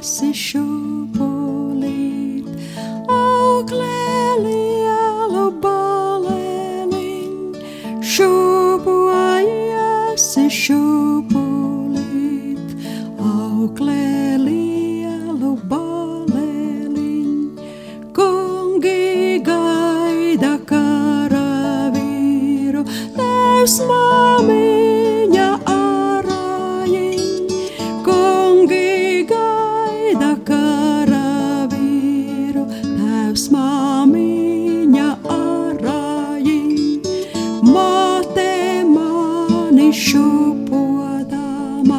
esi šūpulīt, auklē lielu balēliņ, šūpojies šūpulīt, auklē lielu balēliņ, kungi gaida karavīru, tevs māmiņa šūpodama,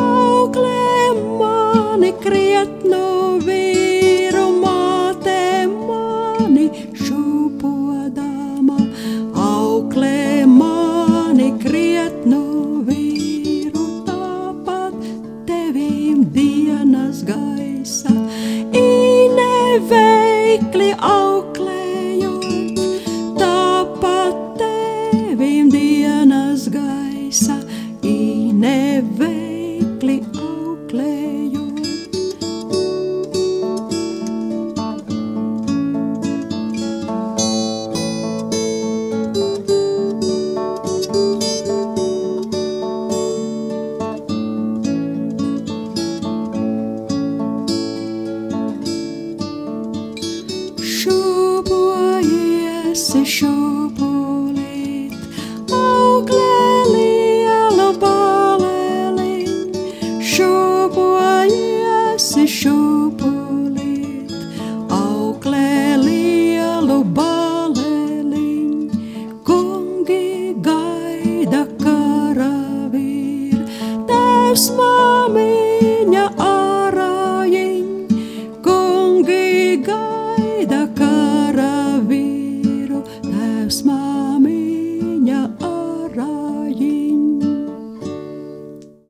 auklē mani krietnu vīru, māte mani šūpodama, auklē mani krietnu vīru, tāpat tevīm dienas gaisa, ineveikli auklējot, veikli aukleju. Show boy, yes, show. Karavīr, tevs māmiņa